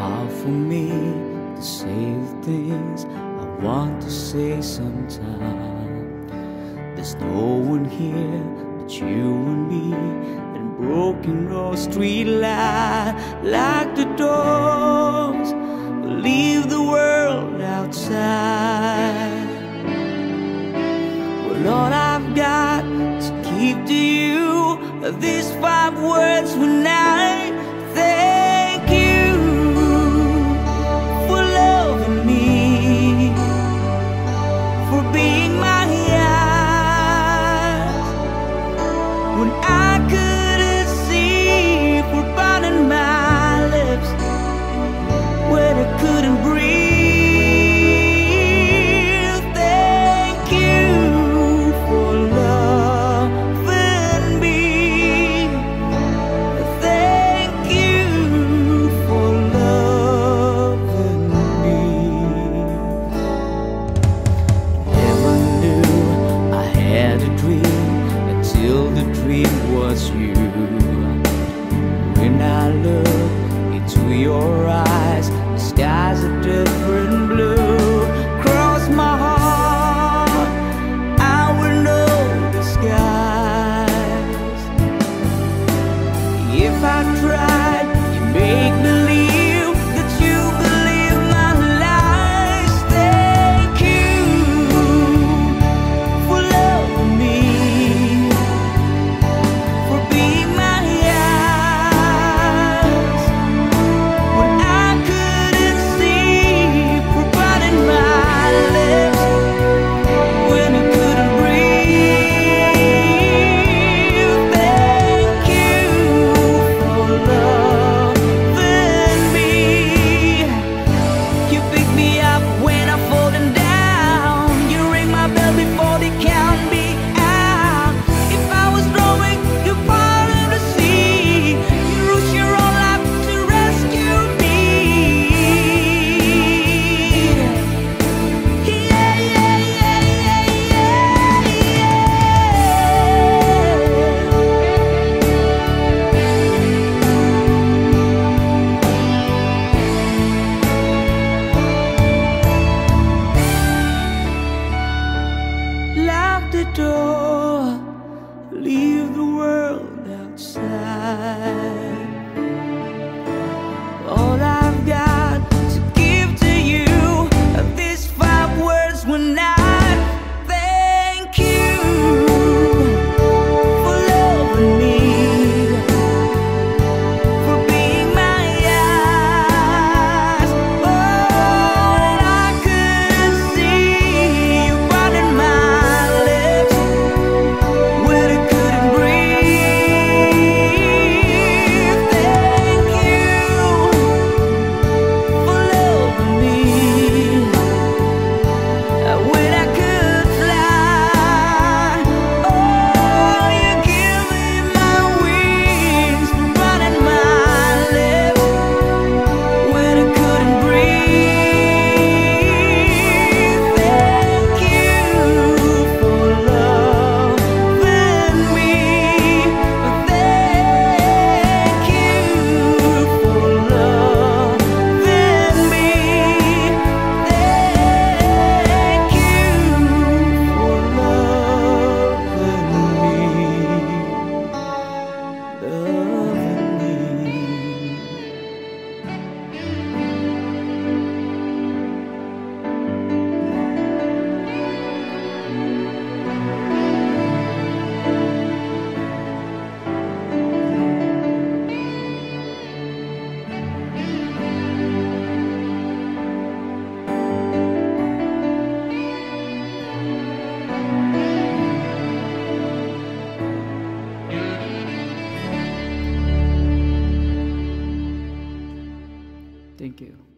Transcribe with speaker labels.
Speaker 1: hard for me to say the things I want to say sometimes. There's no one here but you and me and broken road street light like the doors, leave the world outside. Well, all I've got to keep to you are these five words. do.